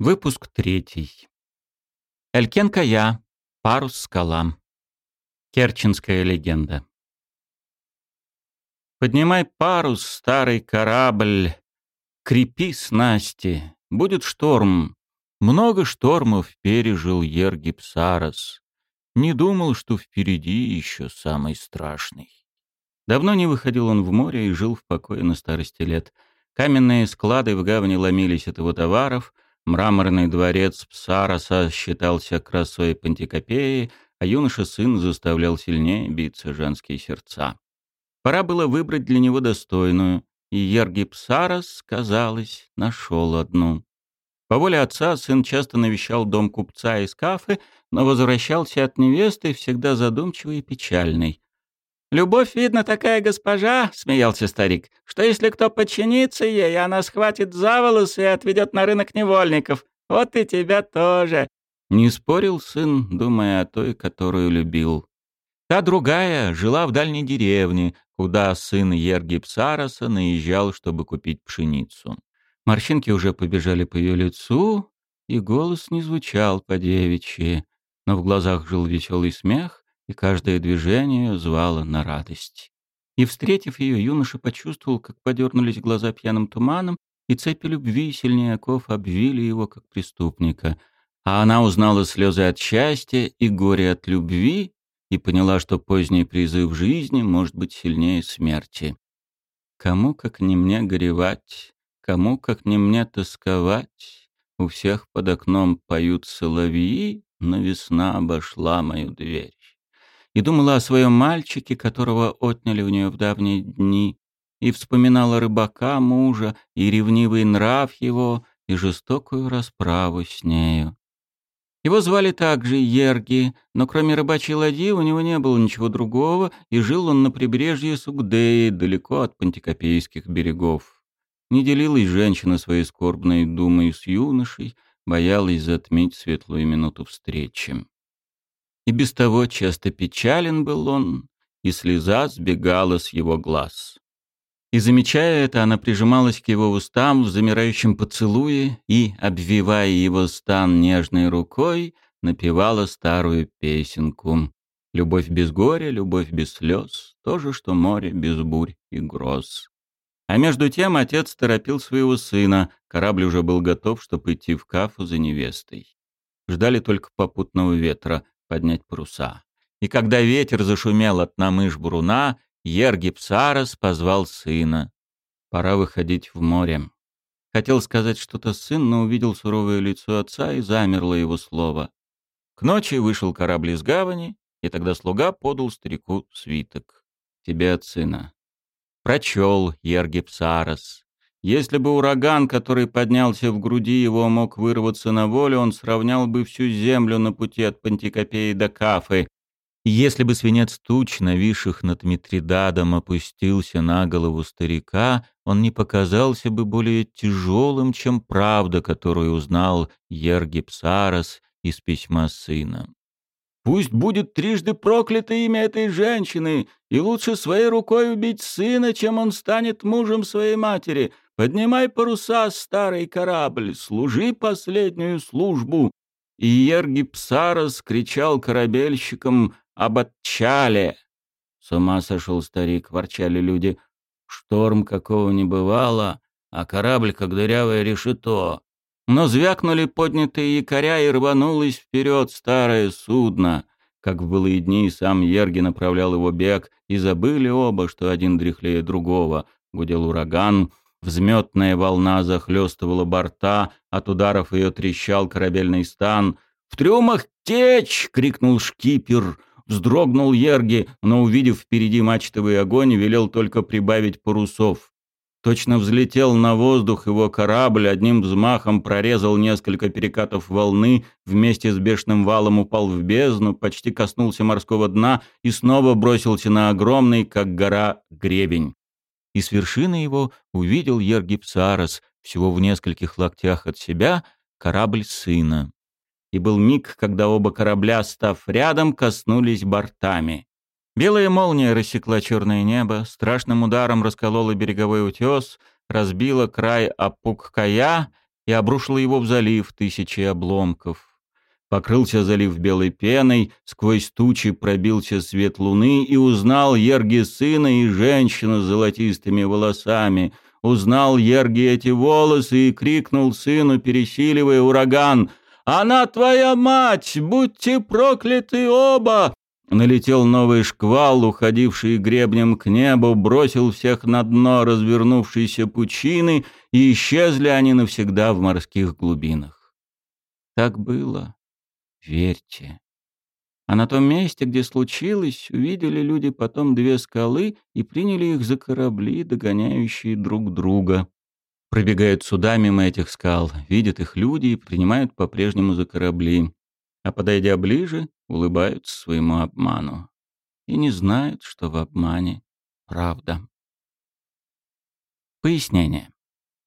Выпуск третий. Элькен Кая. Парус скала. Керченская легенда. Поднимай парус, старый корабль, крепи снасти, будет шторм. Много штормов пережил Ергип Сарас. Не думал, что впереди еще самый страшный. Давно не выходил он в море и жил в покое на старости лет. Каменные склады в гавани ломились от его товаров — Мраморный дворец Псараса считался красой Пантикопеи, а юноша-сын заставлял сильнее биться женские сердца. Пора было выбрать для него достойную, и Ерги Псарас, казалось, нашел одну. По воле отца сын часто навещал дом купца из кафы, но возвращался от невесты всегда задумчивый и печальный. «Любовь, видно, такая госпожа», — смеялся старик, «что если кто подчинится ей, она схватит за волосы и отведет на рынок невольников. Вот и тебя тоже». Не спорил сын, думая о той, которую любил. Та другая жила в дальней деревне, куда сын Ерги Псараса наезжал, чтобы купить пшеницу. Морщинки уже побежали по ее лицу, и голос не звучал по-девичьи, но в глазах жил веселый смех, и каждое движение звало на радость. И, встретив ее, юноша почувствовал, как подернулись глаза пьяным туманом, и цепи любви сильнее оков обвили его, как преступника. А она узнала слезы от счастья и горе от любви, и поняла, что поздний призыв жизни может быть сильнее смерти. Кому, как не мне, горевать, кому, как не мне, тосковать, у всех под окном поют соловьи, но весна обошла мою дверь и думала о своем мальчике, которого отняли у нее в давние дни, и вспоминала рыбака, мужа, и ревнивый нрав его, и жестокую расправу с нею. Его звали также Ерги, но кроме рыбачьей ладьи у него не было ничего другого, и жил он на прибрежье Сугдеи, далеко от пантикопейских берегов. Не делилась женщина своей скорбной думой с юношей, боялась затмить светлую минуту встречи. И без того часто печален был он, и слеза сбегала с его глаз. И, замечая это, она прижималась к его устам в замирающем поцелуе и, обвивая его стан нежной рукой, напевала старую песенку. «Любовь без горя, любовь без слез, то же, что море без бурь и гроз». А между тем отец торопил своего сына, корабль уже был готов, чтобы идти в Кафу за невестой. Ждали только попутного ветра, поднять паруса. И когда ветер зашумел от намыш буруна, Ергипсарос позвал сына. Пора выходить в море. Хотел сказать что-то сын, но увидел суровое лицо отца и замерло его слово. К ночи вышел корабль из гавани, и тогда слуга подал старику свиток. «Тебе от сына». Прочел Ергипсарос. Если бы ураган, который поднялся в груди его, мог вырваться на волю, он сравнял бы всю землю на пути от Пантикопеи до Кафы. Если бы свинец туч, нависших над Митридадом, опустился на голову старика, он не показался бы более тяжелым, чем правда, которую узнал Ергипсарос из письма сына. Пусть будет трижды проклято имя этой женщины, и лучше своей рукой убить сына, чем он станет мужем своей матери. Поднимай паруса, старый корабль, служи последнюю службу. И Ергипсарос кричал корабельщикам об отчале. С ума сошел старик, ворчали люди. Шторм какого не бывало, а корабль как дырявое решето. Но звякнули поднятые якоря, и рванулось вперед старое судно. Как в былые дни сам Ерги направлял его бег, и забыли оба, что один дряхлее другого. Гудел ураган — Взметная волна захлестывала борта, от ударов ее трещал корабельный стан. «В трюмах течь!» — крикнул шкипер. Вздрогнул Ерги, но, увидев впереди мачтовый огонь, велел только прибавить парусов. Точно взлетел на воздух его корабль, одним взмахом прорезал несколько перекатов волны, вместе с бешеным валом упал в бездну, почти коснулся морского дна и снова бросился на огромный, как гора, гребень и с вершины его увидел Ергипсарос, всего в нескольких локтях от себя, корабль сына. И был миг, когда оба корабля, став рядом, коснулись бортами. Белая молния рассекла черное небо, страшным ударом расколола береговой утес, разбила край Апук-Кая, и обрушила его в залив тысячи обломков. Покрылся залив белой пеной, сквозь тучи пробился свет луны и узнал Ерги сына и женщину с золотистыми волосами. Узнал Ерги эти волосы и крикнул сыну, пересиливая ураган. «Она твоя мать! Будьте прокляты оба!» Налетел новый шквал, уходивший гребнем к небу, бросил всех на дно развернувшейся пучины, и исчезли они навсегда в морских глубинах. Так было верьте. А на том месте, где случилось, увидели люди потом две скалы и приняли их за корабли, догоняющие друг друга. Пробегают суда мимо этих скал, видят их люди и принимают по-прежнему за корабли. А подойдя ближе, улыбаются своему обману. И не знают, что в обмане правда. Пояснение.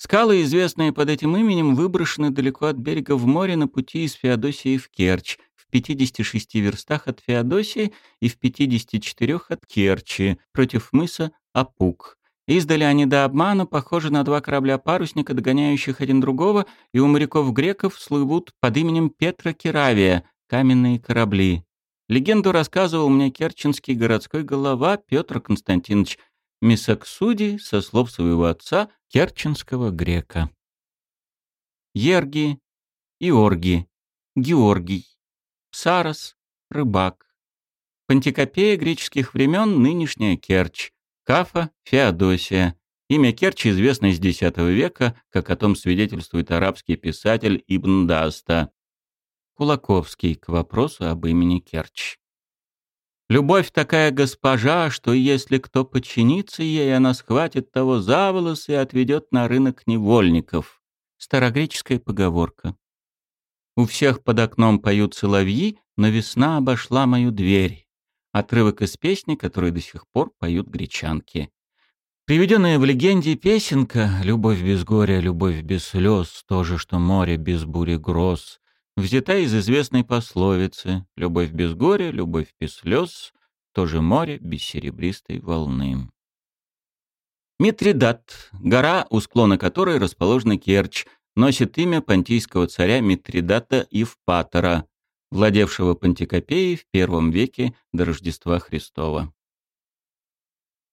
Скалы, известные под этим именем, выброшены далеко от берега в море на пути из Феодосии в Керчь, в 56 верстах от Феодосии и в 54 от Керчи, против мыса Апук. Издали они до обмана похожи на два корабля-парусника, догоняющих один другого, и у моряков-греков слывут под именем Петра Керавия — каменные корабли. Легенду рассказывал мне керченский городской голова Петр Константинович — Мисаксуди, со слов своего отца, керченского грека. Ерги, Иорги, Георгий, Псарос, рыбак. Пантикопея греческих времен, нынешняя Керчь, Кафа, Феодосия. Имя Керчь известно из X века, как о том свидетельствует арабский писатель Ибн Даста. Кулаковский к вопросу об имени Керчь. Любовь такая госпожа, что если кто подчинится ей, она схватит того за волосы и отведет на рынок невольников. Старогреческая поговорка. У всех под окном поют соловьи, но весна обошла мою дверь. Отрывок из песни, которую до сих пор поют гречанки. Приведенная в легенде песенка «Любовь без горя, любовь без слез, то же, что море без бури гроз», взята из известной пословицы «Любовь без горя, любовь без слез, тоже море без серебристой волны». Митридат, гора, у склона которой расположена Керчь, носит имя понтийского царя Митридата Евпатора, владевшего Пантикопеей в первом веке до Рождества Христова.